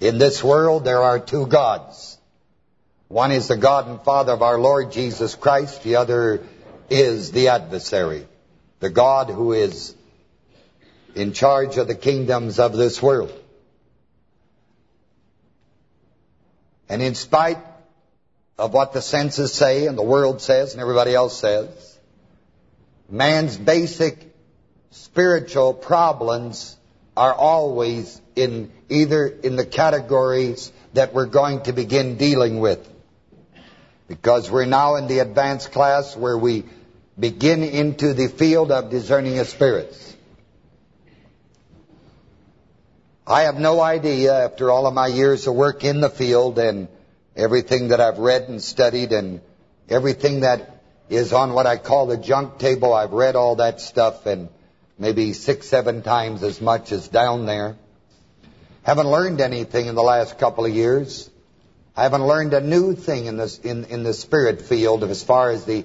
In this world, there are two gods. One is the God and Father of our Lord Jesus Christ. The other is the adversary, the God who is in charge of the kingdoms of this world. And in spite of what the senses say and the world says and everybody else says, man's basic spiritual problems are always in either in the categories that we're going to begin dealing with. Because we're now in the advanced class where we begin into the field of discerning of spirits. I have no idea, after all of my years of work in the field and everything that I've read and studied and everything that is on what I call the junk table, I've read all that stuff and maybe six, seven times as much as down there. Haven't learned anything in the last couple of years. I haven't learned a new thing in this in in the spirit field as far as the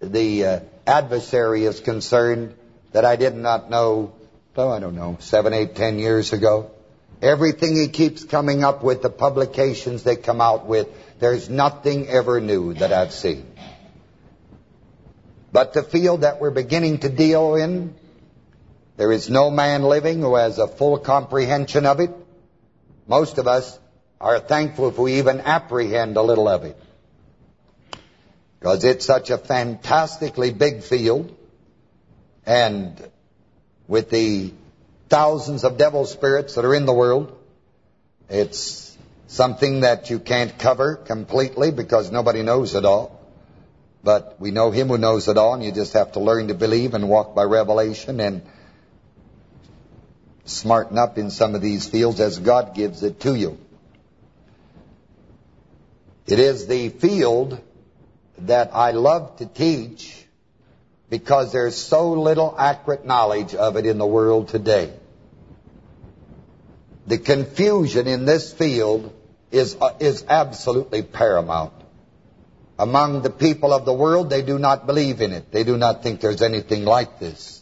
the uh, adversary is concerned that I did not know oh, I don't know, seven, eight, ten years ago. Everything he keeps coming up with, the publications they come out with, there's nothing ever new that I've seen. But the field that we're beginning to deal in, there is no man living who has a full comprehension of it. Most of us are thankful if we even apprehend a little of it. Because it's such a fantastically big field. And with the thousands of devil spirits that are in the world. It's something that you can't cover completely because nobody knows it all. But we know him who knows it all, and you just have to learn to believe and walk by revelation and smarten up in some of these fields as God gives it to you. It is the field that I love to teach because there's so little accurate knowledge of it in the world today. The confusion in this field is uh, is absolutely paramount. Among the people of the world, they do not believe in it. They do not think there's anything like this.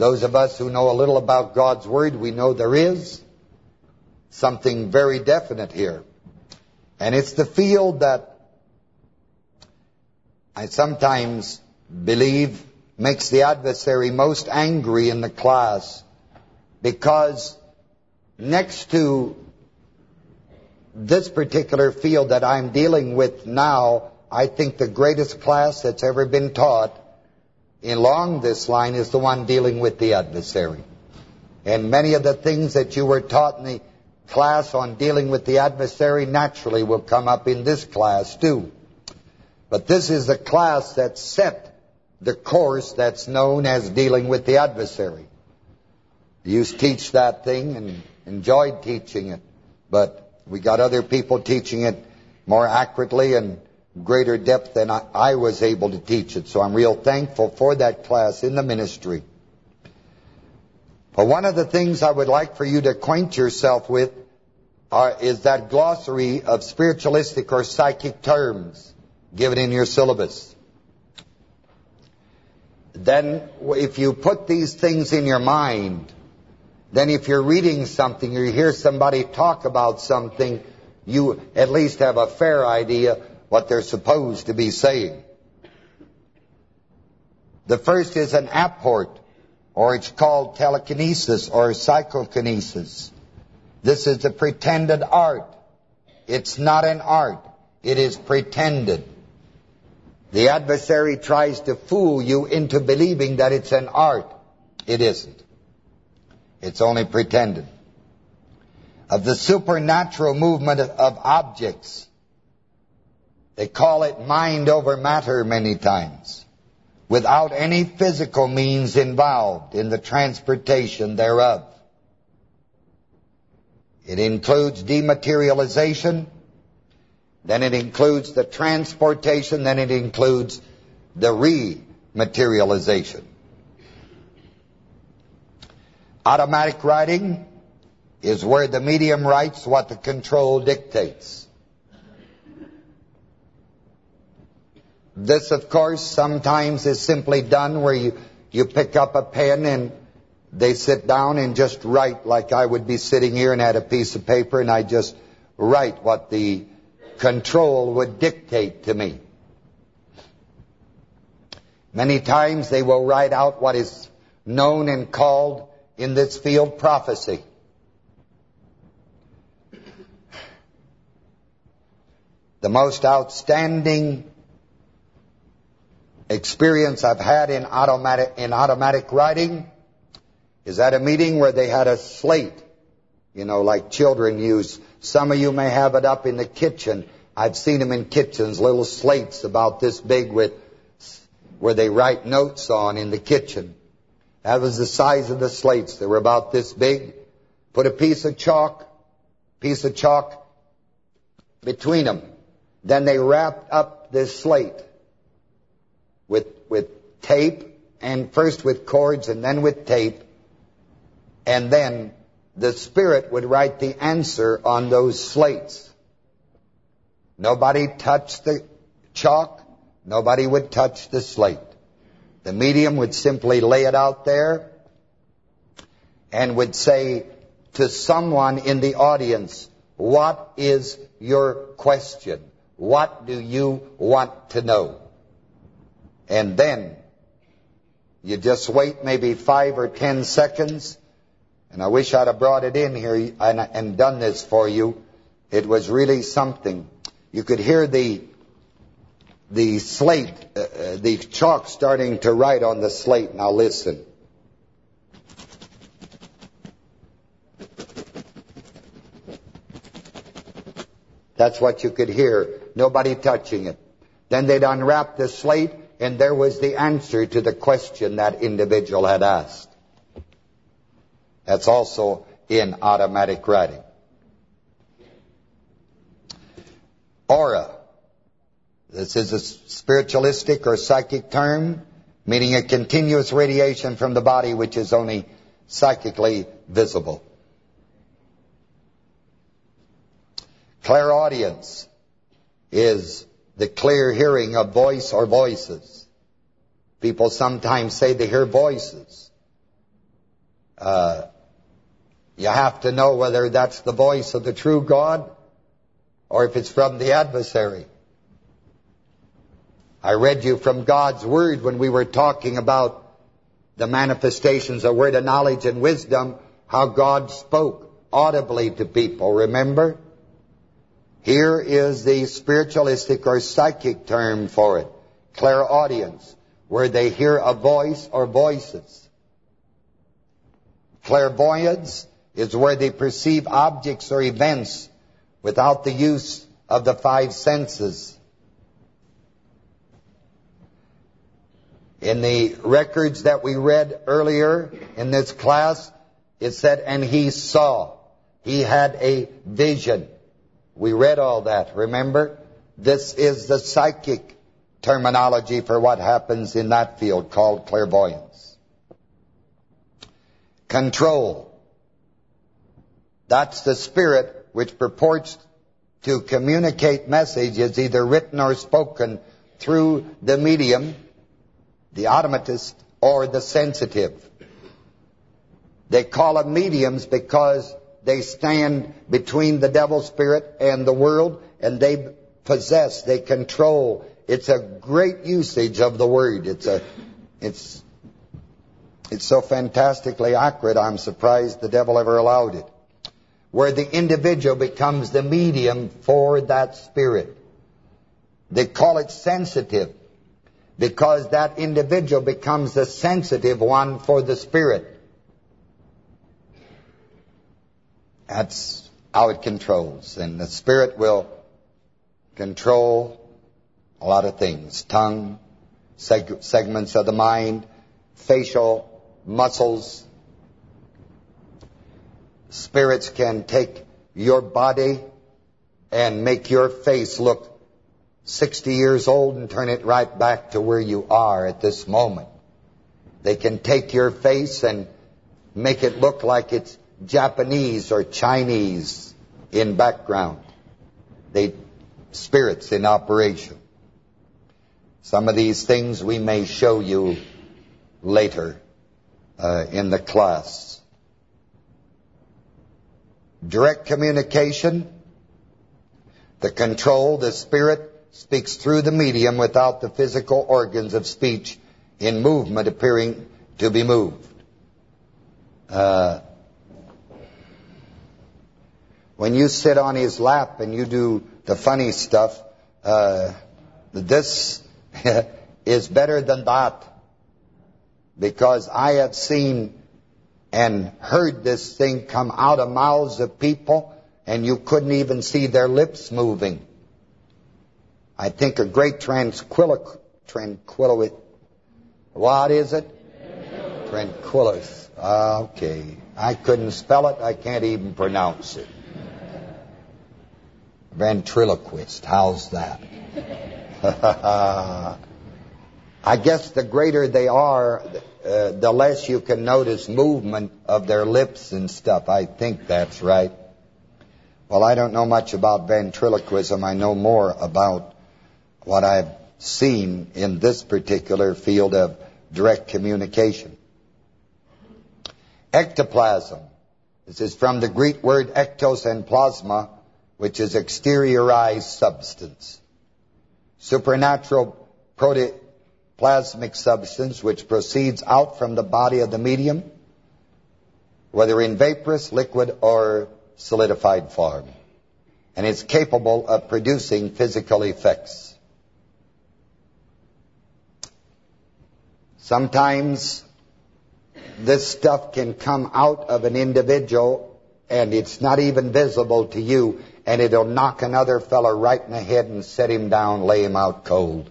Those of us who know a little about God's Word, we know there is something very definite here. And it's the field that I sometimes believe makes the adversary most angry in the class because next to this particular field that I'm dealing with now, I think the greatest class that's ever been taught along this line is the one dealing with the adversary. And many of the things that you were taught in the class on dealing with the adversary naturally will come up in this class too. But this is the class that set the course that's known as dealing with the adversary. You used teach that thing and enjoyed teaching it, but we got other people teaching it more accurately and greater depth than I, I was able to teach it. So I'm real thankful for that class in the ministry. But one of the things I would like for you to acquaint yourself with are, is that glossary of spiritualistic or psychic terms given in your syllabus then if you put these things in your mind, then if you're reading something or you hear somebody talk about something, you at least have a fair idea what they're supposed to be saying. The first is an apport, or it's called telekinesis or psychokinesis. This is a pretended art. It's not an art. It is pretended. The adversary tries to fool you into believing that it's an art. It isn't. It's only pretended. Of the supernatural movement of objects. They call it mind over matter many times. Without any physical means involved in the transportation thereof. It includes dematerialization, then it includes the transportation, then it includes the rematerialization. Automatic writing is where the medium writes what the control dictates. This, of course, sometimes is simply done where you, you pick up a pen and they sit down and just write like I would be sitting here and had a piece of paper and I just write what the control would dictate to me. Many times they will write out what is known and called in this field prophecy. The most outstanding experience I've had in automatic in automatic writing is at a meeting where they had a slate, you know, like children use. Some of you may have it up in the kitchen. I've seen them in kitchens, little slates about this big with where they write notes on in the kitchen. That was the size of the slates. They were about this big. Put a piece of chalk, piece of chalk between them. Then they wrapped up this slate with, with tape, and first with cords and then with tape, and then the Spirit would write the answer on those slates. Nobody touched the chalk. Nobody would touch the slate. The medium would simply lay it out there and would say to someone in the audience, what is your question? What do you want to know? And then you just wait maybe five or ten seconds. And I wish I'd have brought it in here and, and done this for you. It was really something. You could hear the the slate, uh, uh, the chalk starting to write on the slate. Now listen. That's what you could hear. Nobody touching it. Then they'd unwrap the slate and there was the answer to the question that individual had asked. That's also in automatic writing. Aura. This is a spiritualistic or psychic term, meaning a continuous radiation from the body which is only psychically visible. Clairaudience is the clear hearing of voice or voices. People sometimes say they hear voices. Uh, you have to know whether that's the voice of the true God or if it's from the adversary. I read you from God's Word when we were talking about the manifestations of word of knowledge and wisdom, how God spoke audibly to people, remember? Here is the spiritualistic or psychic term for it, clairaudience, where they hear a voice or voices. Clairvoyance is where they perceive objects or events without the use of the five senses. In the records that we read earlier in this class, it said, and he saw. He had a vision. We read all that, remember? This is the psychic terminology for what happens in that field called clairvoyance. Control. That's the spirit which purports to communicate messages either written or spoken through the medium, the automatist, or the sensitive. They call them mediums because they stand between the devil spirit and the world, and they possess, they control. It's a great usage of the word. It's a, it's, it's so fantastically accurate. I'm surprised the devil ever allowed it. Where the individual becomes the medium for that spirit. They call it sensitive because that individual becomes the sensitive one for the spirit. That's how it controls. And the Spirit will control a lot of things. Tongue, seg segments of the mind, facial muscles. Spirits can take your body and make your face look 60 years old and turn it right back to where you are at this moment. They can take your face and make it look like it's Japanese or Chinese in background. They spirits in operation. Some of these things we may show you later uh, in the class. Direct communication, the control, the spirit speaks through the medium without the physical organs of speech in movement appearing to be moved. Uh, when you sit on his lap and you do the funny stuff, uh, this is better than that. Because I have seen and heard this thing come out of mouths of people and you couldn't even see their lips moving. I think a great tranquil tranquility. What is it? Tranquilus. Okay. I couldn't spell it. I can't even pronounce it. Ventriloquist. How's that? I guess the greater they are, uh, the less you can notice movement of their lips and stuff. I think that's right. Well, I don't know much about ventriloquism. I know more about what I've seen in this particular field of direct communication. Ectoplasm. This is from the Greek word ectos and plasma, which is exteriorized substance. Supernatural protoplasmic substance which proceeds out from the body of the medium, whether in vaporous, liquid, or solidified form. And is capable of producing physical effects. Sometimes this stuff can come out of an individual and it's not even visible to you and it'll knock another fellow right in the head and set him down, lay him out cold.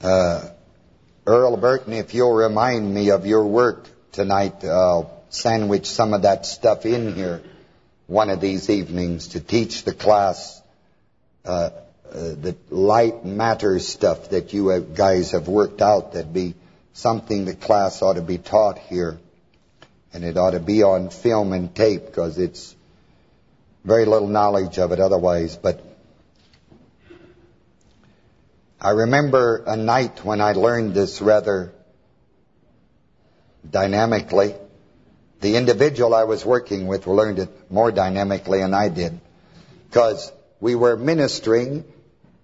Uh, Earl Burton, if you'll remind me of your work tonight, I'll sandwich some of that stuff in here one of these evenings to teach the class uh, uh, the light matter stuff that you guys have worked out That'd be something the class ought to be taught here. And it ought to be on film and tape because it's very little knowledge of it otherwise. But I remember a night when I learned this rather dynamically. The individual I was working with learned it more dynamically than I did. Because we were ministering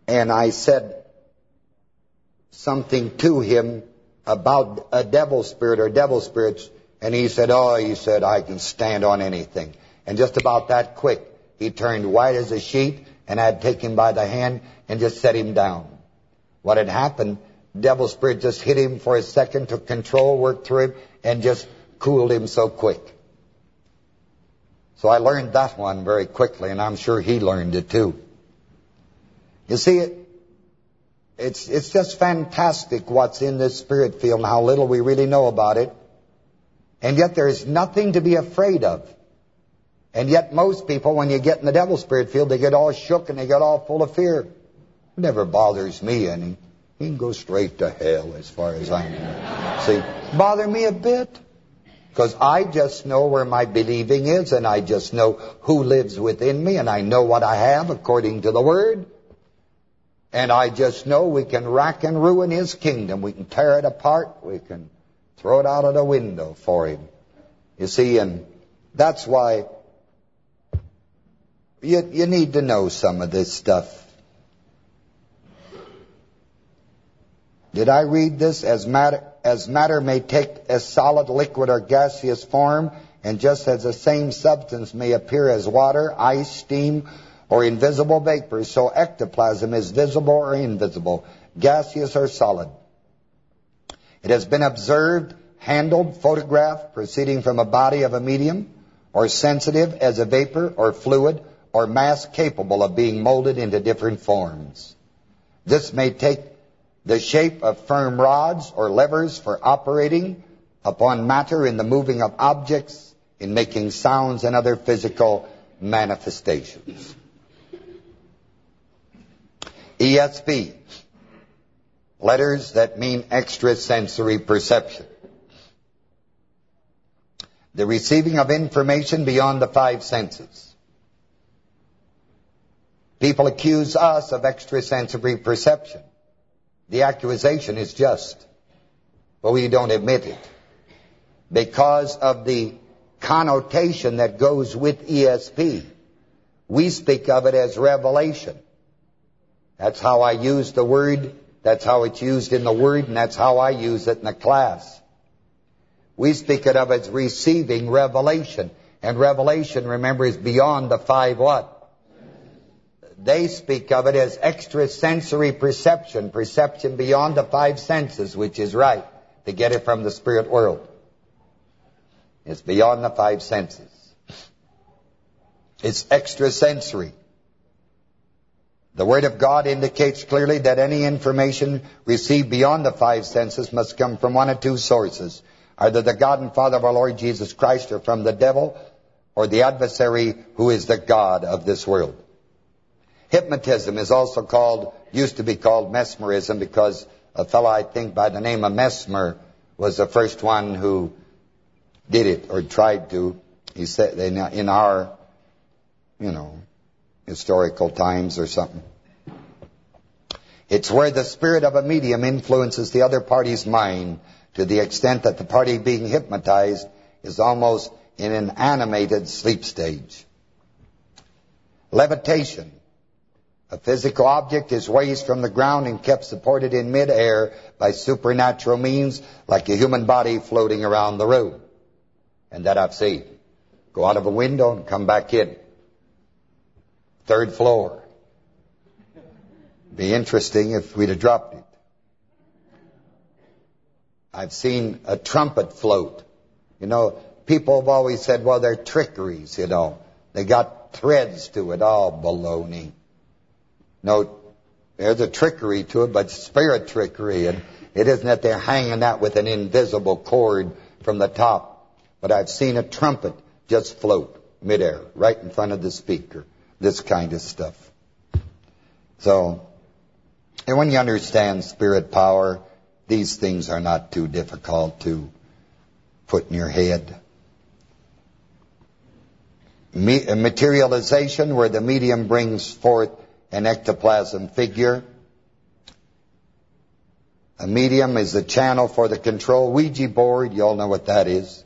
and I said something to him about a devil spirit or devil spirits, and he said, oh, he said, I can stand on anything. And just about that quick, he turned white as a sheet, and I'd take him by the hand and just set him down. What had happened, devil spirit just hit him for a second, took control, worked through him, and just cooled him so quick. So I learned that one very quickly, and I'm sure he learned it too. You see, it, it's, it's just fantastic what's in this spirit field and how little we really know about it. And yet there's nothing to be afraid of. And yet most people, when you get in the devil spirit field, they get all shook and they get all full of fear. It never bothers me any. He can go straight to hell as far as I know. See, bother me a bit. Because I just know where my believing is, and I just know who lives within me, and I know what I have according to the Word. And I just know we can rack and ruin his kingdom. We can tear it apart. We can throw it out of the window for him. You see, and that's why you, you need to know some of this stuff. Did I read this? As matter, as matter may take a solid, liquid, or gaseous form, and just as the same substance may appear as water, ice, steam, or invisible vapors, so ectoplasm is visible or invisible, gaseous or solid. It has been observed, handled, photographed, proceeding from a body of a medium, or sensitive as a vapor or fluid, or mass capable of being molded into different forms. This may take the shape of firm rods or levers for operating upon matter in the moving of objects, in making sounds and other physical manifestations. ESP, letters that mean extrasensory perception. The receiving of information beyond the five senses. People accuse us of extrasensory perception. The accusation is just, but we don't admit it. Because of the connotation that goes with ESP, we speak of it as revelation. That's how I use the word, that's how it's used in the word, and that's how I use it in the class. We speak of it as receiving revelation. And revelation, remember, is beyond the five what? They speak of it as extrasensory perception, perception beyond the five senses, which is right, to get it from the spirit world. It's beyond the five senses. It's extrasensory. The Word of God indicates clearly that any information received beyond the five senses must come from one of two sources. Either the God and Father of our Lord Jesus Christ or from the devil or the adversary who is the God of this world. Hypnotism is also called, used to be called mesmerism because a fellow I think by the name of Mesmer was the first one who did it or tried to. He said in our, you know, historical times or something. It's where the spirit of a medium influences the other party's mind to the extent that the party being hypnotized is almost in an animated sleep stage. Levitation. A physical object is raised from the ground and kept supported in midair by supernatural means like a human body floating around the room. And that I've seen. Go out of a window and come back in. Third floor. Be interesting if we'd have dropped it. I've seen a trumpet float. You know, people have always said, well, they're trickeries, you know. They got threads to it, all baloney. No, there's a trickery to it, but spirit trickery. And it isn't that they're hanging out with an invisible cord from the top. But I've seen a trumpet just float midair, right in front of the speaker this kind of stuff. So, and when you understand spirit power, these things are not too difficult to put in your head. Materialization, where the medium brings forth an ectoplasm figure. A medium is the channel for the control Ouija board. You all know what that is.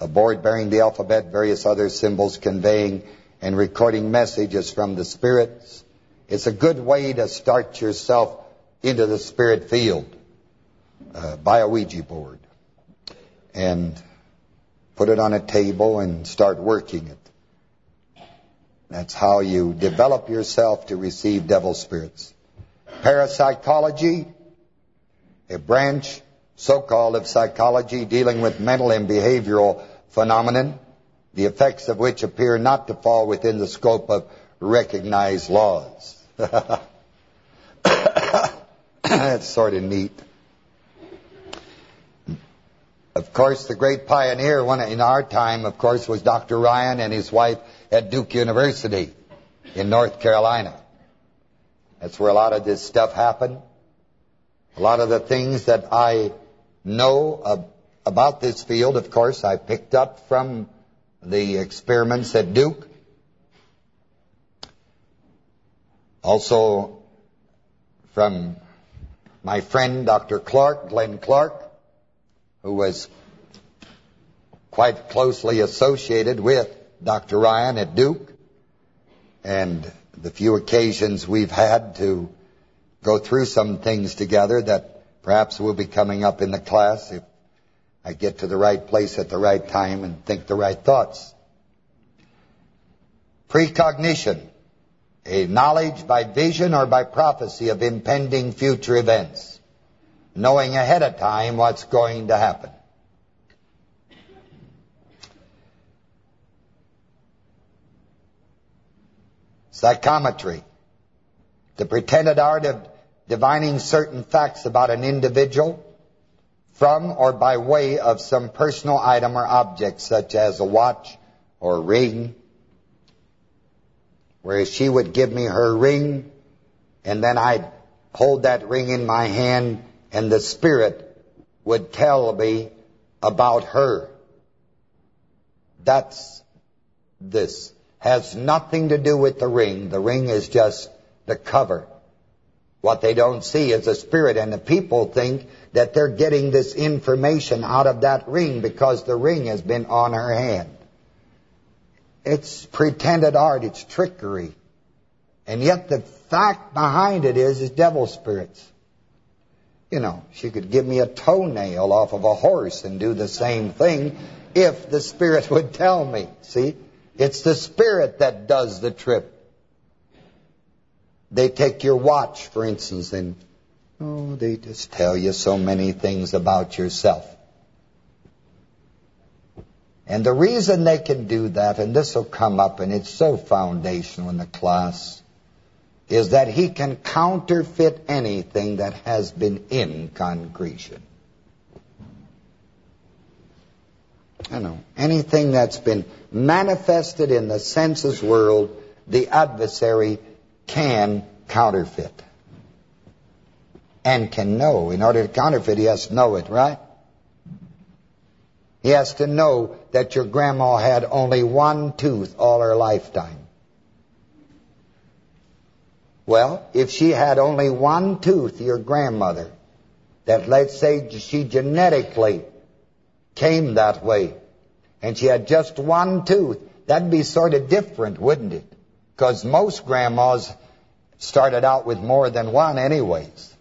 A board bearing the alphabet, various other symbols conveying and recording messages from the spirits. It's a good way to start yourself into the spirit field uh, by a Ouija board and put it on a table and start working it. That's how you develop yourself to receive devil spirits. Parapsychology, a branch, so-called, of psychology dealing with mental and behavioral phenomenon the effects of which appear not to fall within the scope of recognized laws. That's sort of neat. Of course, the great pioneer one in our time, of course, was Dr. Rhine and his wife at Duke University in North Carolina. That's where a lot of this stuff happened. A lot of the things that I know about this field, of course, I picked up from the experiments at Duke. Also from my friend Dr. Clark, Glenn Clark, who was quite closely associated with Dr. Rhine at Duke. And the few occasions we've had to go through some things together that perhaps will be coming up in the class if I get to the right place at the right time and think the right thoughts. Precognition, a knowledge by vision or by prophecy of impending future events, knowing ahead of time what's going to happen. Psychometry, the pretended art of divining certain facts about an individual from or by way of some personal item or object, such as a watch or ring, whereas she would give me her ring, and then I'd hold that ring in my hand, and the Spirit would tell me about her. That's this. Has nothing to do with the ring. The ring is just the cover. What they don't see is the spirit, and the people think that they're getting this information out of that ring because the ring has been on her hand. It's pretended art, it's trickery. And yet the fact behind it is, is devil spirits. You know, she could give me a toenail off of a horse and do the same thing if the spirit would tell me. See? It's the spirit that does the trip. They take your watch, for instance, and oh, they just tell you so many things about yourself. And the reason they can do that, and this will come up, and it's so foundational in the class, is that he can counterfeit anything that has been in concretion. I know, anything that's been manifested in the senses world, the adversary can counterfeit. And can know. In order to counterfeit, he has to know it, right? He has to know that your grandma had only one tooth all her lifetime. Well, if she had only one tooth, your grandmother, that let's say she genetically came that way, and she had just one tooth, that'd be sort of different, wouldn't it? Because most grandmas started out with more than one anyways.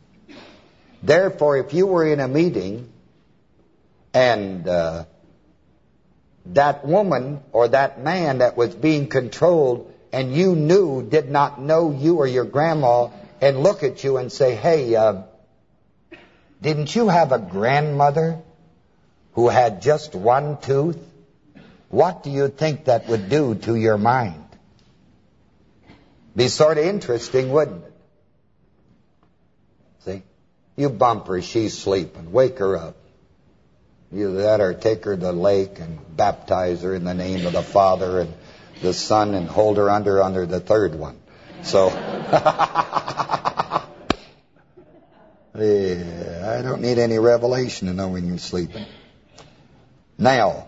Therefore, if you were in a meeting and uh, that woman or that man that was being controlled and you knew, did not know you or your grandma, and look at you and say, hey, uh, didn't you have a grandmother who had just one tooth? What do you think that would do to your mind? Be sort of interesting, wouldn't it? See? You bump her, she's sleeping. Wake her up. Either that or take her to the lake and baptize her in the name of the Father and the Son and hold her under under the third one. So, yeah, I don't need any revelation to know when you're sleeping. Now,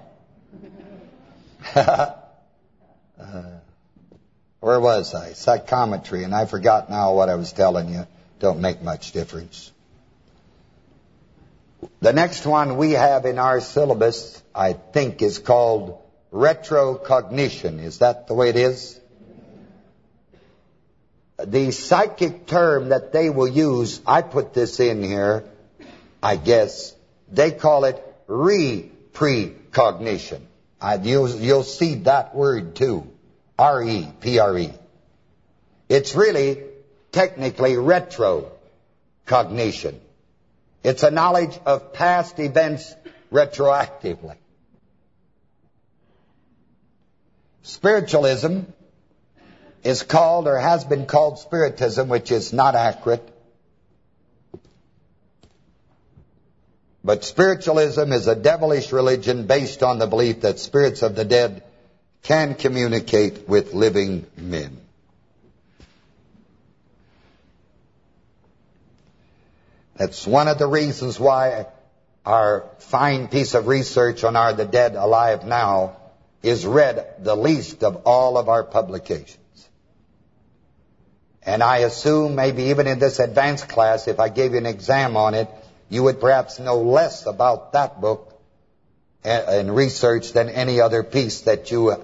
where was I? Psychometry, and I forgot now what I was telling you. Don't make much difference. The next one we have in our syllabus, I think, is called retrocognition. Is that the way it is? The psychic term that they will use, I put this in here, I guess, they call it re-precognition. You'll, you'll see that word too, R-E-P-R-E. It's really technically retrocognition. It's a knowledge of past events retroactively. Spiritualism is called or has been called spiritism, which is not accurate. But spiritualism is a devilish religion based on the belief that spirits of the dead can communicate with living men. That's one of the reasons why our fine piece of research on Are the Dead Alive Now is read the least of all of our publications. And I assume maybe even in this advanced class, if I gave you an exam on it, you would perhaps know less about that book eh, and research than any other piece that you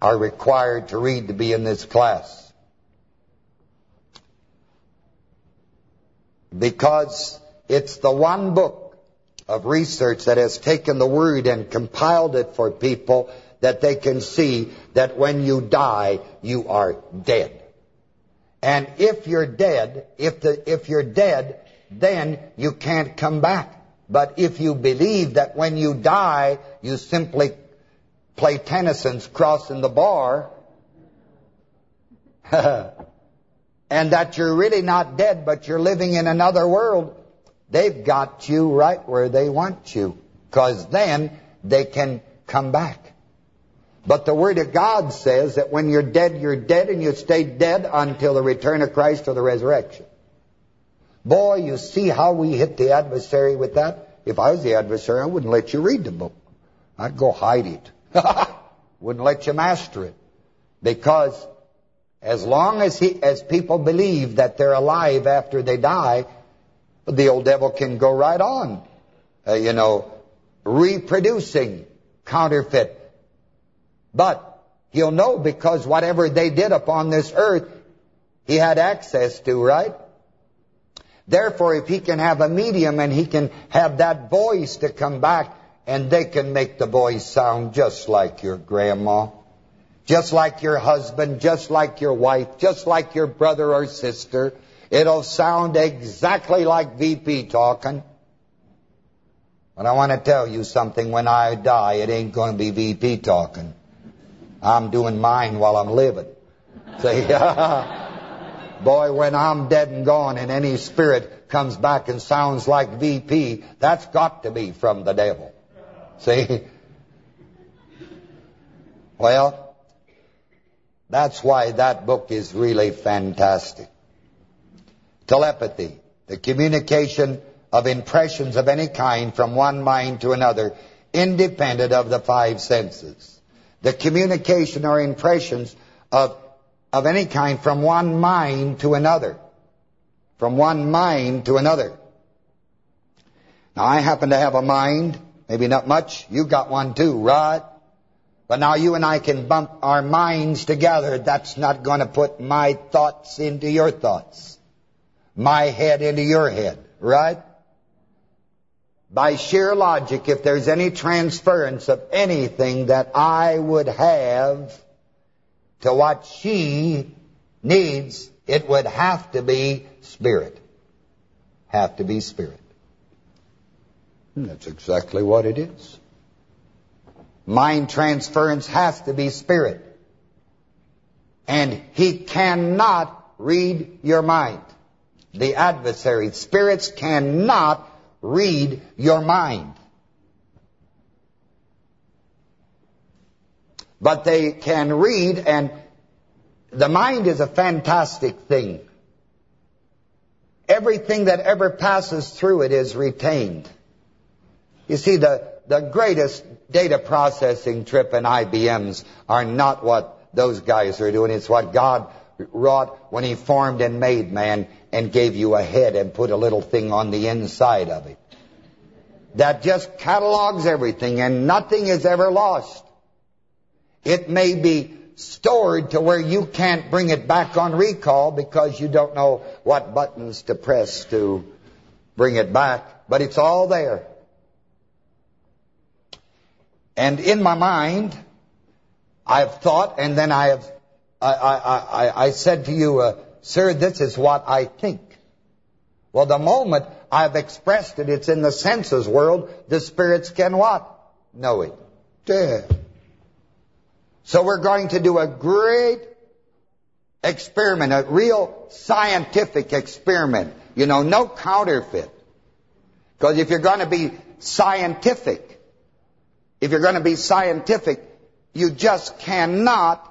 are required to read to be in this class. Because it's the one book of research that has taken the word and compiled it for people that they can see that when you die, you are dead. And if you're dead, if the if you're dead, then you can't come back. But if you believe that when you die, you simply play Tennyson's crossing the bar, and that you're really not dead, but you're living in another world, they've got you right where they want you. Because then they can come back. But the Word of God says that when you're dead, you're dead, and you stay dead until the return of Christ or the resurrection. Boy, you see how we hit the adversary with that? If I was the adversary, I wouldn't let you read the book. I'd go hide it. wouldn't let you master it. Because As long as he, as people believe that they're alive after they die, the old devil can go right on, uh, you know, reproducing counterfeit. But he'll know because whatever they did upon this earth, he had access to, right? Therefore, if he can have a medium and he can have that voice to come back, and they can make the voice sound just like your grandma, just like your husband, just like your wife, just like your brother or sister. It'll sound exactly like VP talking. But I want to tell you something. When I die, it ain't going to be VP talking. I'm doing mine while I'm living. See? Boy, when I'm dead and gone and any spirit comes back and sounds like VP, that's got to be from the devil. See? Well, that's why that book is really fantastic. Telepathy, the communication of impressions of any kind from one mind to another, independent of the five senses. The communication or impressions of, of any kind from one mind to another. From one mind to another. Now, I happen to have a mind Maybe not much. You got one too, right? But now you and I can bump our minds together. That's not going to put my thoughts into your thoughts. My head into your head, right? By sheer logic, if there's any transference of anything that I would have to what she needs, it would have to be spirit. Have to be spirit. That's exactly what it is. Mind transference has to be spirit. And he cannot read your mind. The adversary, spirits cannot read your mind. But they can read, and the mind is a fantastic thing. Everything that ever passes through it is retained. You see, the, the greatest data processing trip in IBMs are not what those guys are doing. It's what God wrought when he formed and made man and gave you a head and put a little thing on the inside of it. That just catalogs everything and nothing is ever lost. It may be stored to where you can't bring it back on recall because you don't know what buttons to press to bring it back, but it's all there. And in my mind, I've thought, and then I have, I, I, I, I said to you, uh, sir, this is what I think. Well, the moment I've expressed it, it's in the senses world, the spirits can what? Know it. Yeah. So we're going to do a great experiment, a real scientific experiment. You know, no counterfeit. Because if you're going to be scientific, if you're going to be scientific, you just cannot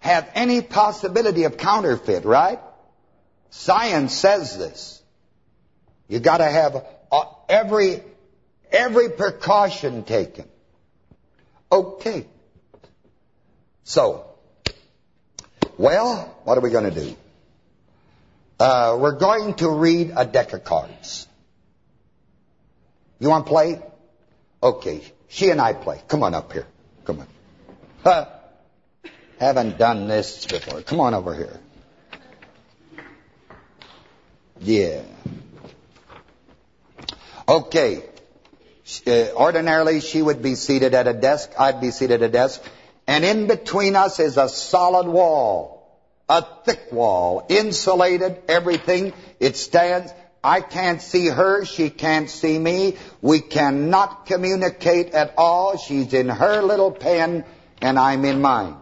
have any possibility of counterfeit, right? Science says this. You got to have uh, every every precaution taken. Okay. So, well, what are we going to do? Uh, we're going to read a deck of cards. You want to play? Okay. She and I play. Come on up here. Come on. Huh. Haven't done this before. Come on over here. Yeah. Okay. Uh, ordinarily, she would be seated at a desk. I'd be seated at a desk. And in between us is a solid wall. A thick wall. Insulated, everything. It stands. I can't see her, she can't see me. We cannot communicate at all. She's in her little pen, and I'm in mine.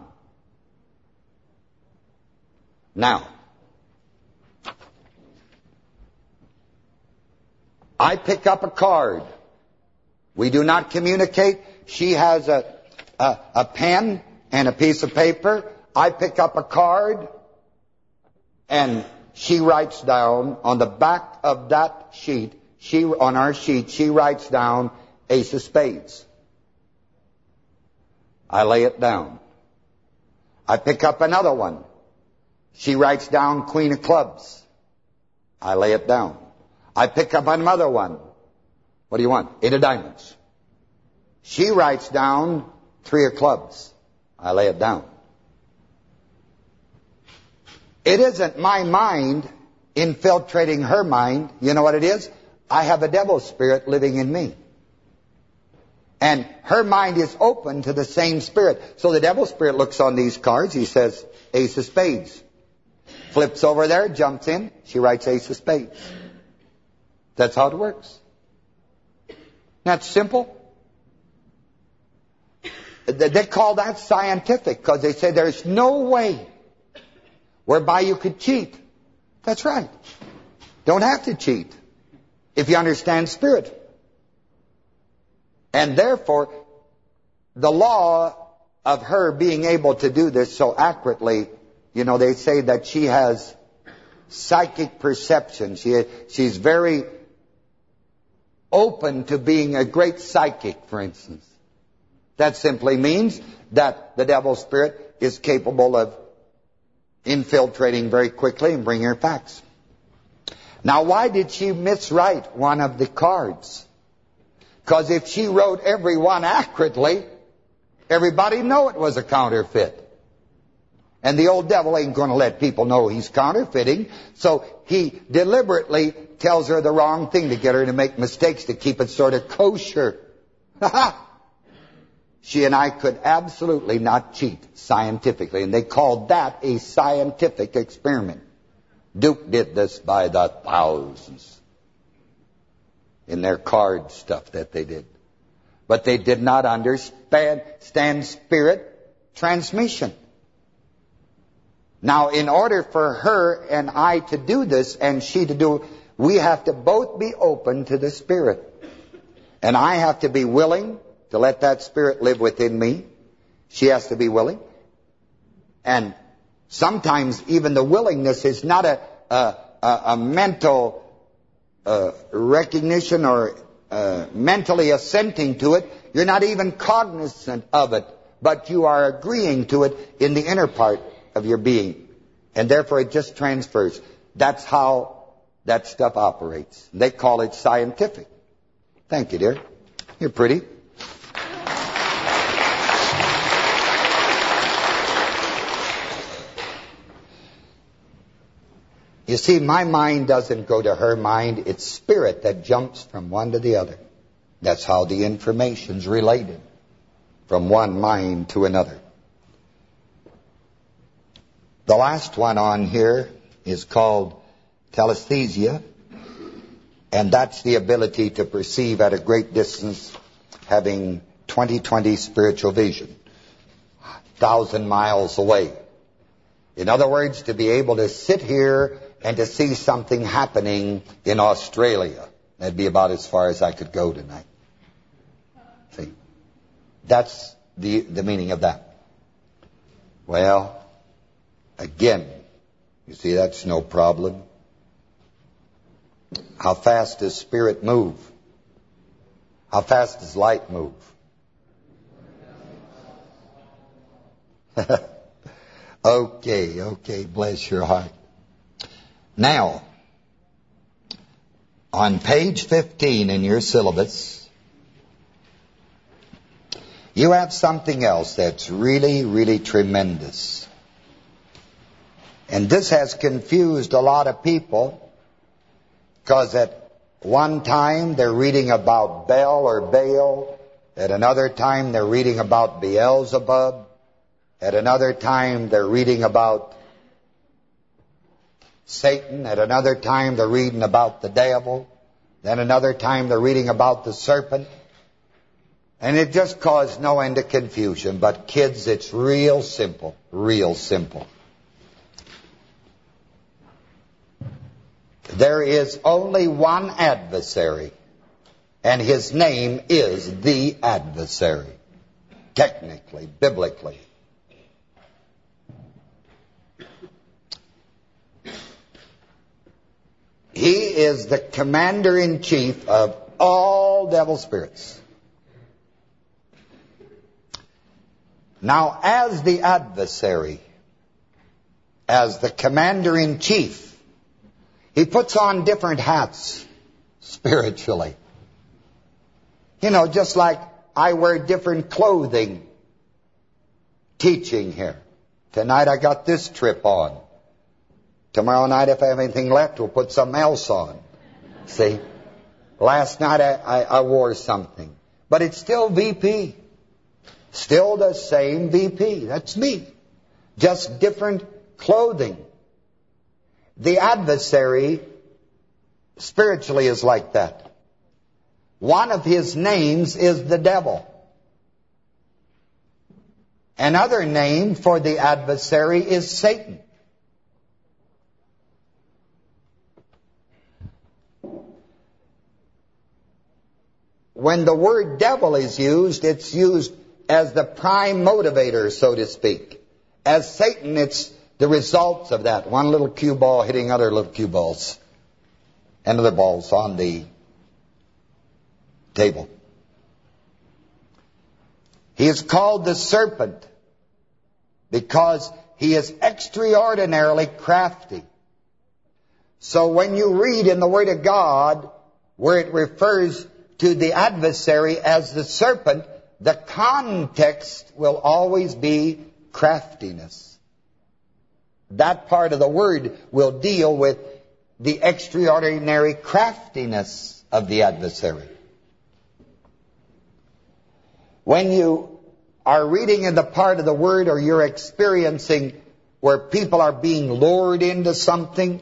Now, I pick up a card. We do not communicate. She has a, a, a pen and a piece of paper. I pick up a card, and she writes down on the back of that sheet, she on our sheet, she writes down ace of spades. I lay it down. I pick up another one. She writes down Queen of Clubs. I lay it down. I pick up another one. What do you want? Eight of Diamonds. She writes down Three of Clubs. I lay it down. It isn't my mind infiltrating her mind. You know what it is? I have a devil spirit living in me. And her mind is open to the same spirit. So the devil spirit looks on these cards. He says, Ace of Spades. Flips over there, jumps in. She writes Ace of Spades. That's how it works. That's simple. They call that scientific because they say there's no way whereby you could cheat. That's right. Don't have to cheat if you understand spirit. And therefore, the law of her being able to do this so accurately, you know, they say that she has psychic perception. She, she's very open to being a great psychic, for instance. That simply means that the devil spirit is capable of infiltrating very quickly and bringing her facts. Now, why did she miswrite one of the cards? Because if she wrote every one accurately, everybody know it was a counterfeit. And the old devil ain't going to let people know he's counterfeiting. So he deliberately tells her the wrong thing to get her to make mistakes to keep it sort of kosher. she and I could absolutely not cheat scientifically. And they called that a scientific experiment. Duke did this by the thousands in their card stuff that they did. But they did not understand spirit transmission. Now, in order for her and I to do this and she to do, we have to both be open to the Spirit. And I have to be willing to let that Spirit live within me. She has to be willing. And sometimes even the willingness is not a, a, a mental uh, recognition or uh, mentally assenting to it. You're not even cognizant of it, but you are agreeing to it in the inner part of your being. And therefore it just transfers. That's how that stuff operates. They call it scientific. Thank you, dear. You're pretty. You see, my mind doesn't go to her mind. It's spirit that jumps from one to the other. That's how the information's related from one mind to another. The last one on here is called telesthesia, and that's the ability to perceive at a great distance, having 20-20 spiritual vision, thousand miles away. In other words, to be able to sit here and to see something happening in Australia. That'd be about as far as I could go tonight. See? That's the, the meaning of that. Well, again, you see, that's no problem. How fast does spirit move? How fast does light move? okay, okay, bless your heart. Now, on page 15 in your syllabus, you have something else that's really, really tremendous. And this has confused a lot of people because at one time they're reading about Bel or Baal. At another time they're reading about Beelzebub. At another time they're reading about Satan. At another time, they're reading about the devil. Then another time, they're reading about the serpent. And it just caused no end of confusion. But kids, it's real simple. Real simple. There is only one adversary. And his name is the adversary. Technically, biblically. He is the commander-in-chief of all devil spirits. Now, as the adversary, as the commander-in-chief. He puts on different hats spiritually. You know, just like I wear different clothing teaching here. Tonight I got this trip on. Tomorrow night, if I have anything left, we'll put something else on. See? Last night I, I, I wore something. But it's still VP. Still the same VP. That's me. Just different clothing. The adversary spiritually is like that. One of his names is the devil. Another name for the adversary is Satan. When the word devil is used, it's used as the prime motivator, so to speak. As Satan, it's the results of that. One little cue ball hitting other little cue balls. And other balls on the table. He is called the serpent because he is extraordinarily crafty. So when you read in the Word of God where it refers to the adversary as the serpent, the context will always be craftiness. That part of the word will deal with the extraordinary craftiness of the adversary. When you are reading in the part of the word or you're experiencing where people are being lured into something,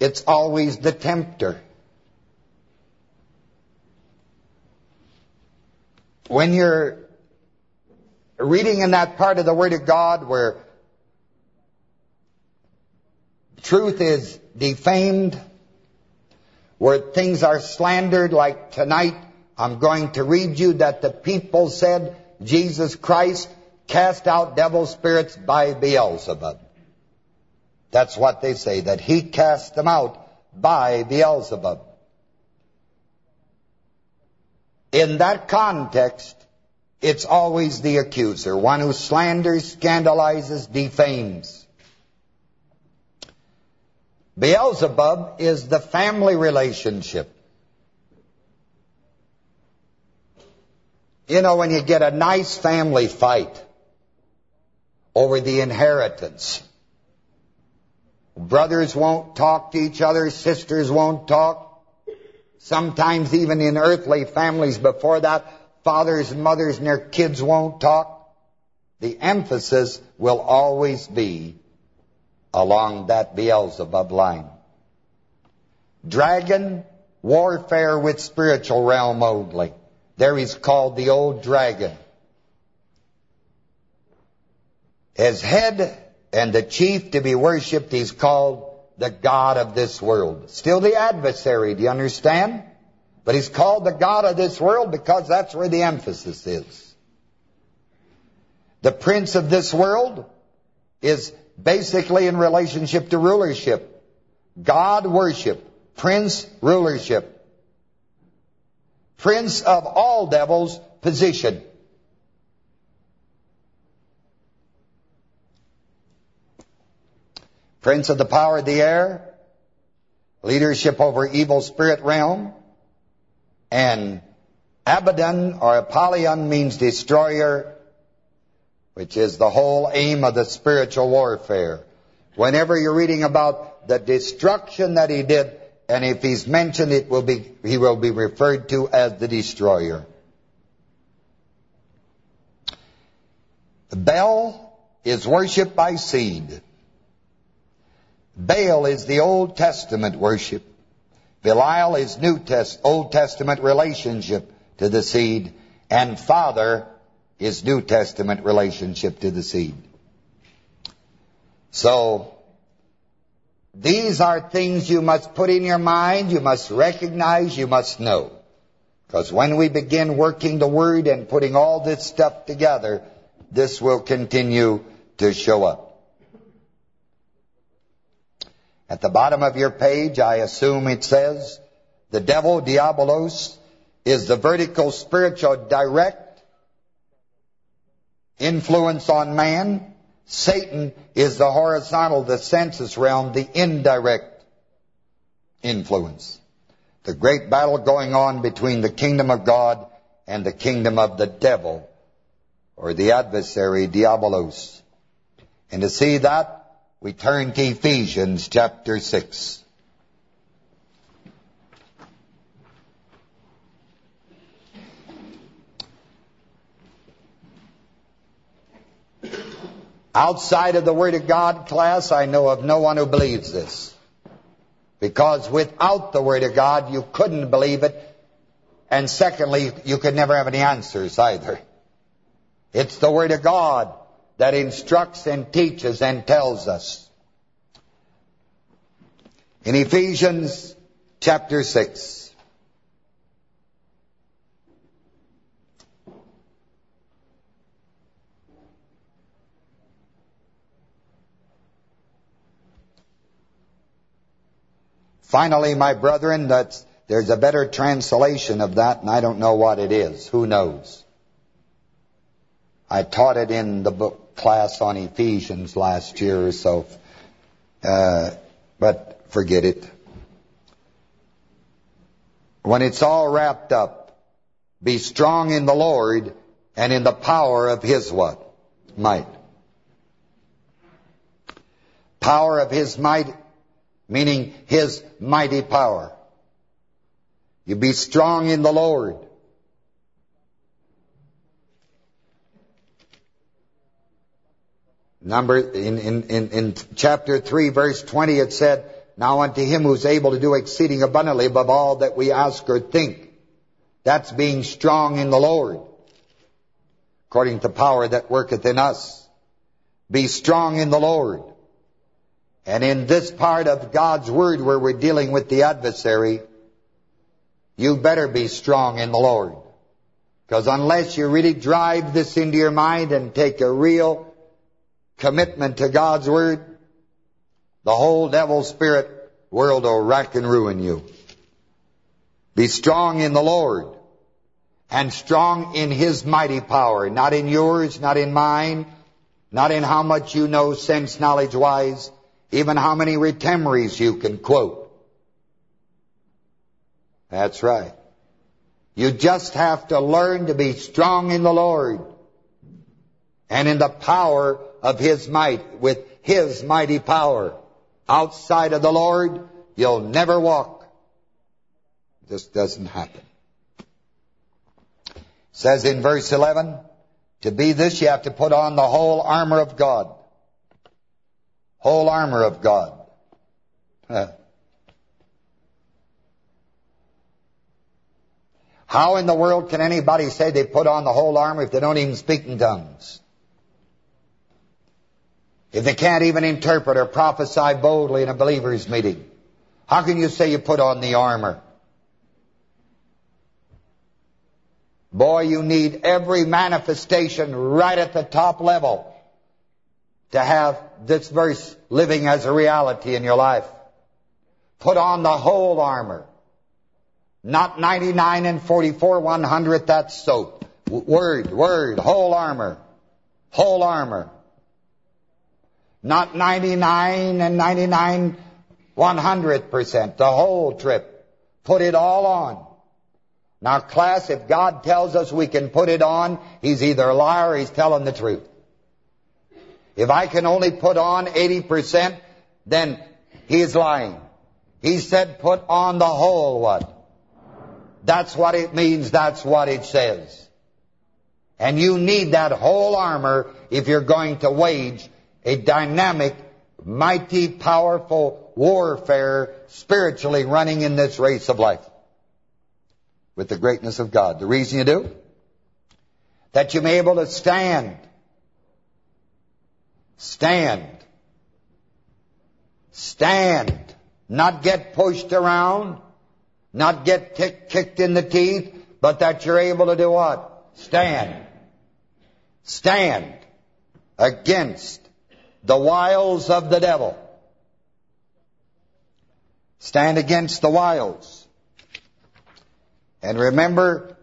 it's always the tempter. When you're reading in that part of the Word of God where truth is defamed, where things are slandered, like tonight, I'm going to read you that the people said Jesus Christ cast out devil spirits by Beelzebub. That's what they say, that he cast them out by Beelzebub. In that context, it's always the accuser, one who slanders, scandalizes, defames. Beelzebub is the family relationship. You know, when you get a nice family fight over the inheritance, brothers won't talk to each other, sisters won't talk, Sometimes even in earthly families before that, fathers and mothers and their kids won't talk. The emphasis will always be along that Beelzebub line. Dragon, warfare with spiritual realm only. There he's called the old dragon. As head and the chief to be worshipped, he's called the God of this world. Still the adversary, do you understand? But he's called the God of this world because that's where the emphasis is. The prince of this world is basically in relationship to rulership. God worship, prince rulership. Prince of all devils position. Prince of the power of the air, leadership over evil spirit realm, and Abaddon or Apollyon means destroyer, which is the whole aim of the spiritual warfare. Whenever you're reading about the destruction that he did, and if he's mentioned, it will be he will be referred to as the destroyer. Bel is worshipped by seed. Baal is the Old Testament worship. Belial is New Test, Old Testament relationship to the seed. And Father is New Testament relationship to the seed. So, these are things you must put in your mind, you must recognize, you must know. Because when we begin working the Word and putting all this stuff together, this will continue to show up. At the bottom of your page, I assume it says, the devil, diabolos, is the vertical spiritual direct influence on man. Satan is the horizontal, the senses realm, the indirect influence. The great battle going on between the kingdom of God and the kingdom of the devil, or the adversary, Diabolos. And to see that, we turn to Ephesians chapter 6. Outside of the Word of God class, I know of no one who believes this. Because without the Word of God, you couldn't believe it. And secondly, you could never have any answers either. It's the Word of God that instructs and teaches and tells us. In Ephesians chapter 6, Finally, my brethren, that's, there's a better translation of that, and I don't know what it is. Who knows? I taught it in the book class on Ephesians last year or so, uh, but forget it. When it's all wrapped up, be strong in the Lord and in the power of His what? Might. Power of His might meaning His mighty power. You be strong in the Lord. Number in, in, in, in chapter 3, verse 20, it said, Now unto him who's able to do exceeding abundantly above all that we ask or think. That's being strong in the Lord, according to power that worketh in us. Be strong in the Lord. And in this part of God's Word where we're dealing with the adversary, you better be strong in the Lord. Because unless you really drive this into your mind and take a real commitment to God's Word, the whole devil spirit world will rack and ruin you. Be strong in the Lord and strong in His mighty power, not in yours, not in mine, not in how much you know sense knowledge-wise, even how many retemeries you can quote. That's right. You just have to learn to be strong in the Lord and in the power of His might, with His mighty power. Outside of the Lord, you'll never walk. This doesn't happen. It says in verse 11, to be this you have to put on the whole armor of God whole armor of God. How in the world can anybody say they put on the whole armor if they don't even speak in tongues? If they can't even interpret or prophesy boldly in a believer's meeting? How can you say you put on the armor? Boy, you need every manifestation right at the top level to have this verse living as a reality in your life. Put on the whole armor. Not 99 and 44 100, that's soap. Word, word, whole armor. Whole armor. Not 99 and 99 100%, the whole trip. Put it all on. Now, class, if God tells us we can put it on, he's either a liar or he's telling the truth. If I can only put on 80%, then he's lying. He said put on the whole what? That's what it means. That's what it says. And you need that whole armor if you're going to wage a dynamic, mighty, powerful warfare spiritually running in this race of life with the greatness of God. The reason you do? That you may be able to stand Stand. Stand. Not get pushed around. Not get kicked in the teeth. But that you're able to do what? Stand. Stand against the wiles of the devil. Stand against the wiles. And remember,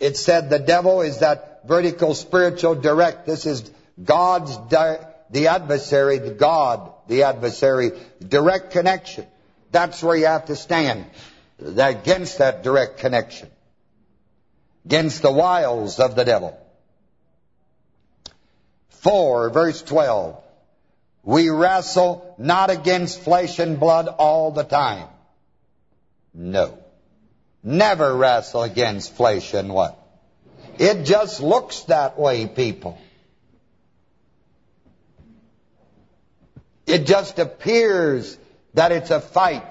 it said the devil is that vertical spiritual direct. This is God's the adversary, the God, the adversary, direct connection. That's where you have to stand against that direct connection, against the wiles of the devil. 4, verse 12. We wrestle not against flesh and blood all the time. No. Never wrestle against flesh and what? It just looks that way, people. It just appears that it's a fight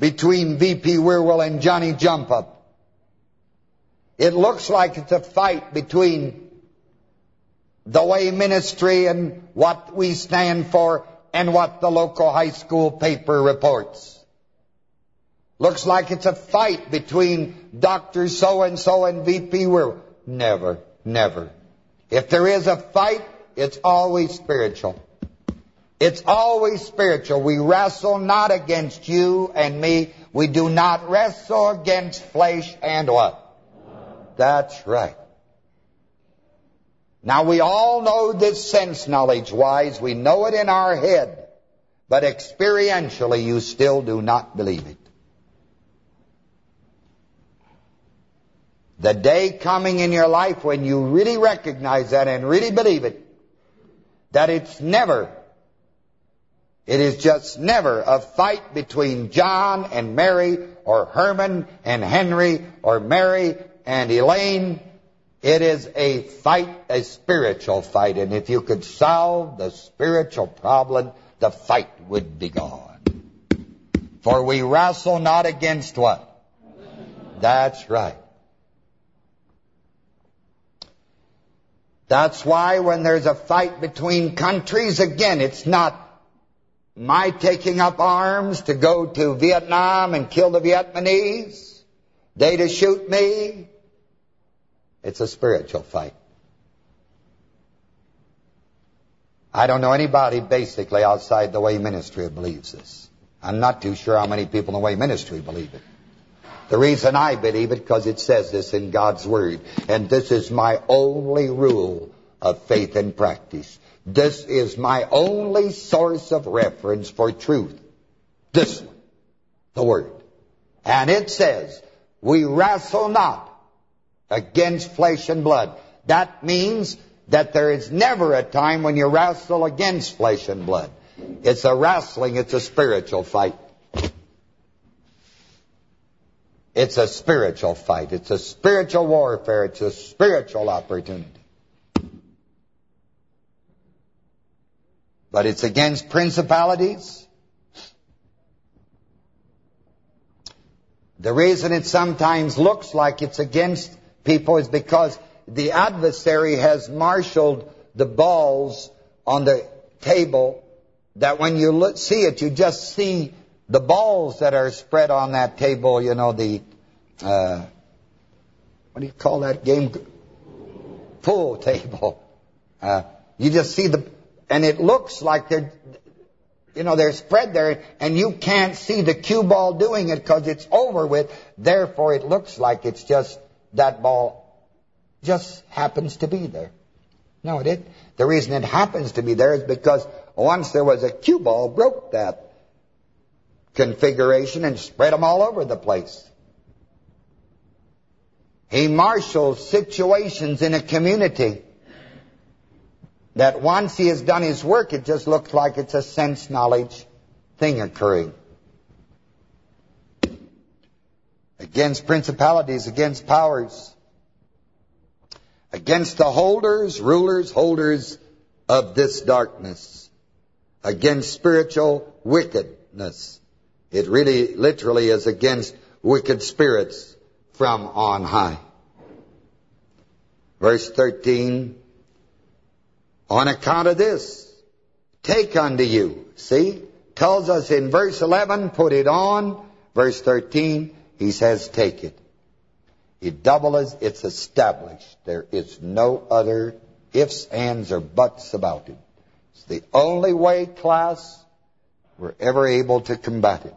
between V.P. Wierwille and Johnny Jump Up. It looks like it's a fight between the way ministry and what we stand for and what the local high school paper reports. Looks like it's a fight between Dr. So-and-so and VP Wierwille. Never, never. If there is a fight, it's always spiritual. It's always spiritual. We wrestle not against you and me. We do not wrestle against flesh and what? That's right. Now we all know this sense knowledge-wise. We know it in our head. But experientially, you still do not believe it. The day coming in your life when you really recognize that and really believe it, that it's never, it is just never a fight between John and Mary or Herman and Henry or Mary and Elaine. It is a fight, a spiritual fight. And if you could solve the spiritual problem, the fight would be gone. For we wrestle not against what? That's right. That's why when there's a fight between countries, again, it's not my taking up arms to go to Vietnam and kill the Vietnamese, they to shoot me. It's a spiritual fight. I don't know anybody basically outside the way ministry believes this. I'm not too sure how many people in the way ministry believe it. The reason I believe it, because it says this in God's Word. And this is my only rule of faith and practice. This is my only source of reference for truth. This one, the Word. And it says, we wrestle not against flesh and blood. That means that there is never a time when you wrestle against flesh and blood. It's a wrestling, it's a spiritual fight. It's a spiritual fight. It's a spiritual warfare. It's a spiritual opportunity. But it's against principalities. The reason it sometimes looks like it's against people is because the adversary has marshaled the balls on the table that when you look, see it, you just see the balls that are spread on that table, you know, the, uh, what do you call that game? Pool table. Uh, you just see the, and it looks like they're, you know, they're spread there, and you can't see the cue ball doing it because it's over with. Therefore, it looks like it's just that ball just happens to be there. No, it isn't. The reason it happens to be there is because once there was a cue ball, broke that configuration and spread them all over the place. He marshals situations in a community that once he has done his work, it just looks like it's a sense knowledge thing occurring. Against principalities, against powers, against the holders, rulers, holders of this darkness, against spiritual wickedness it really, literally is against wicked spirits from on high. Verse 13, on account of this, take unto you. See, tells us in verse 11, put it on. Verse 13, he says, take it. It doubles, it's established. There is no other ifs, ands, or buts about it. It's the only way, class, we're ever able to combat it.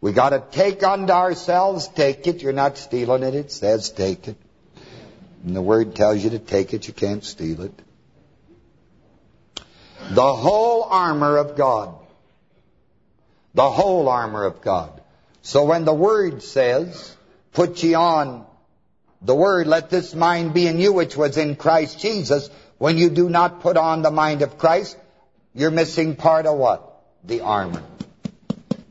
We got to take unto ourselves, take it. You're not stealing it. It says take it. And the word tells you to take it. You can't steal it. The whole armor of God. The whole armor of God. So when the Word says, put ye on the Word, let this mind be in you which was in Christ Jesus, when you do not put on the mind of Christ, you're missing part of what? The armor.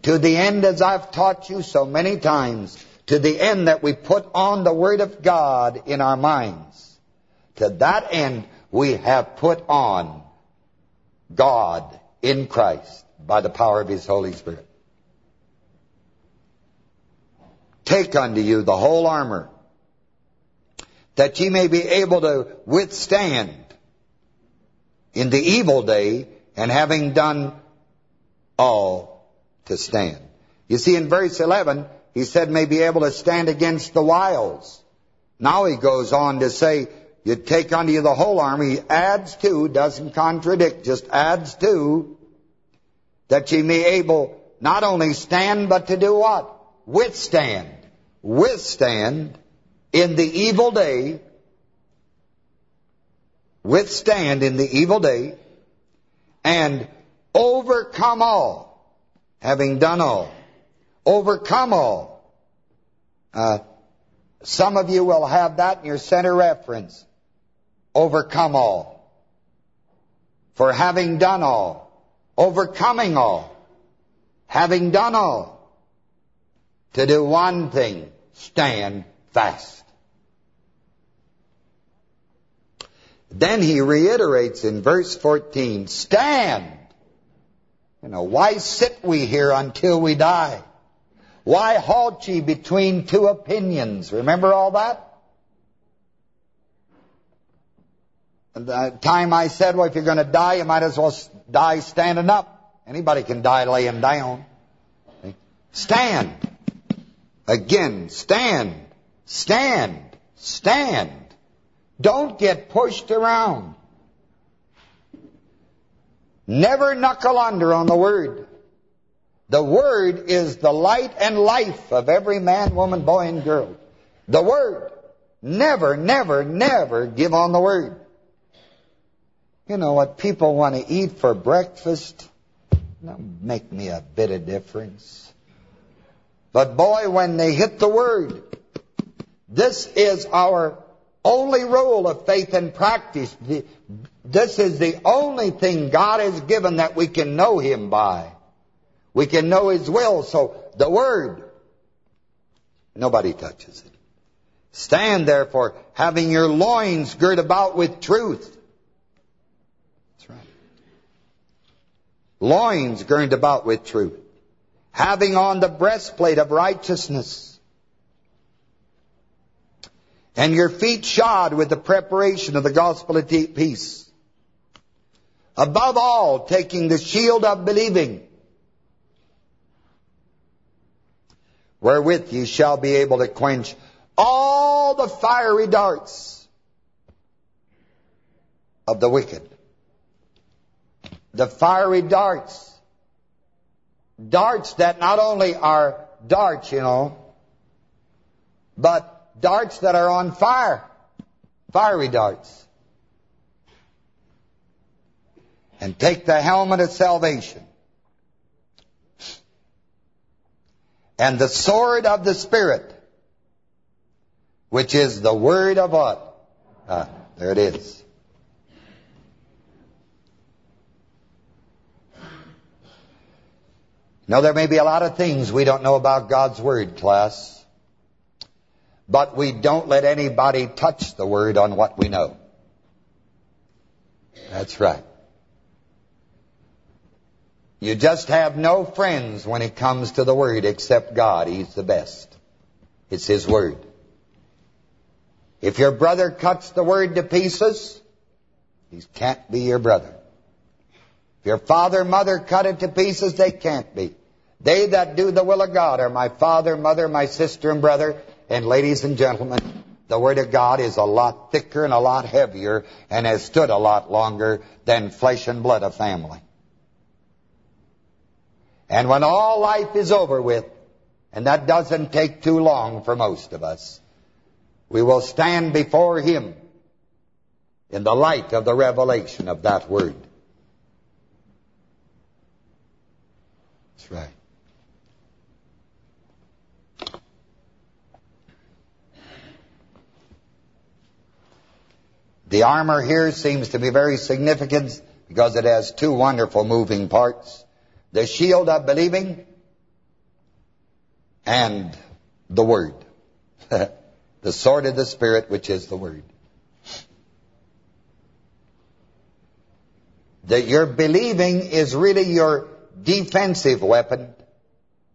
To the end, as I've taught you so many times, to the end that we put on the Word of God in our minds. To that end, we have put on God in Christ by the power of His Holy Spirit. Take unto you the whole armor, that ye may be able to withstand in the evil day, and having done all to stand. You see, in verse 11, he said may be able to stand against the wiles. Now he goes on to say, you take unto you the whole army. He adds to, doesn't contradict, just adds to, that ye may able not only stand, but to do what? Withstand. Withstand in the evil day. Withstand in the evil day. And overcome all, having done all. Overcome all. Uh, some of you will have that in your center reference overcome all. For having done all, overcoming all, having done all, to do one thing, stand fast. Then he reiterates in verse 14, stand. You know, why sit we here until we die? Why halt ye between two opinions? Remember all that? the time I said, well, if you're going to die, you might as well die standing up. Anybody can die laying down. Stand. Again, stand. Stand. Stand. Don't get pushed around. Never knuckle under on the Word. The Word is the light and life of every man, woman, boy, and girl. The Word. Never, never, never give on the Word. You know what people want to eat for breakfast? Don't make me a bit of difference. But boy, when they hit the Word, this is our only rule of faith and practice. This is the only thing God has given that we can know Him by. We can know His will. So the Word, nobody touches it. Stand therefore, having your loins girt about with truth That's right. loins girded about with truth, having on the breastplate of righteousness, and your feet shod with the preparation of the gospel of peace. Above all, taking the shield of believing, wherewith ye shall be able to quench all the fiery darts of the wicked the fiery darts. Darts that not only are darts, you know, but darts that are on fire. Fiery darts. And take the helmet of salvation. And the sword of the Spirit, which is the word of what? Ah, there it is. Now, there may be a lot of things we don't know about God's Word, class. But we don't let anybody touch the Word on what we know. That's right. You just have no friends when it comes to the Word except God. He's the best. It's His Word. If your brother cuts the Word to pieces, he can't be your brother. If your father and mother cut it to pieces, they can't be. They that do the will of God are my father, mother, my sister, and brother. And ladies and gentlemen, the Word of God is a lot thicker and a lot heavier and has stood a lot longer than flesh and blood of family. And when all life is over with, and that doesn't take too long for most of us, we will stand before Him in the light of the revelation of that Word. That's right. The armor here seems to be very significant because it has two wonderful moving parts. The shield of believing and the Word. the sword of the Spirit, which is the Word. That your believing is really your defensive weapon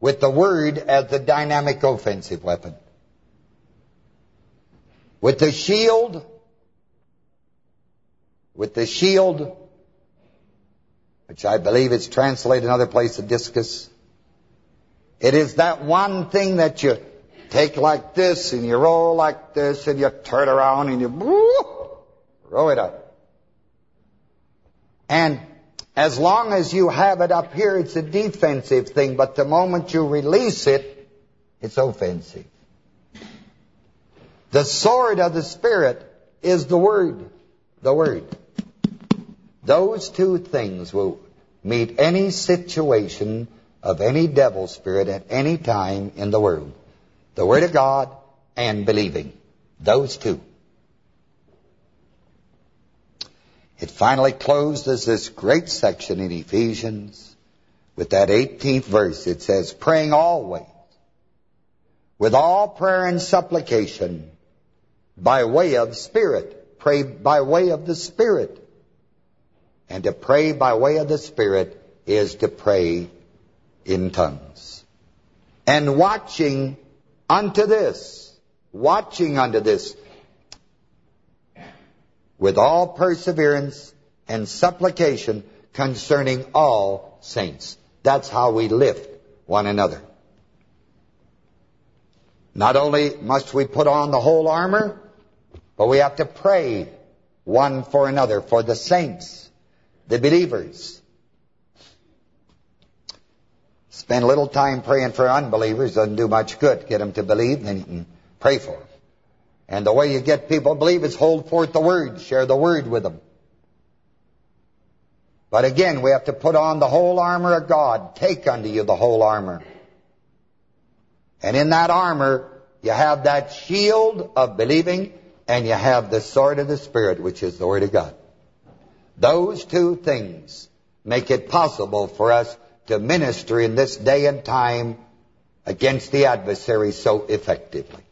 with the Word as the dynamic offensive weapon. With the shield, with the shield, which I believe is translated another place, a discus, it is that one thing that you take like this and you roll like this and you turn around and you roll it up. And as long as you have it up here, it's a defensive thing, but the moment you release it, it's offensive. The sword of the Spirit is the Word. The Word. Those two things will meet any situation of any devil spirit at any time in the world. The Word of God and believing. Those two. It finally closes this great section in Ephesians with that 18th verse. It says, praying always with all prayer and supplication by way of Spirit. Pray by way of the Spirit. And to pray by way of the Spirit is to pray in tongues. And watching unto this, watching unto this, with all perseverance and supplication concerning all saints. That's how we lift one another. Not only must we put on the whole armor, but we have to pray one for another, for the saints, the believers. Spend little time praying for unbelievers doesn't do much good. Get them to believe, then you can pray for them. And the way you get people to believe is hold forth the word, share the word with them. But again, we have to put on the whole armor of God. Take unto you the whole armor. And in that armor, you have that shield of believing, and you have the sword of the Spirit, which is the Word of God. Those two things make it possible for us to minister in this day and time against the adversary so effectively.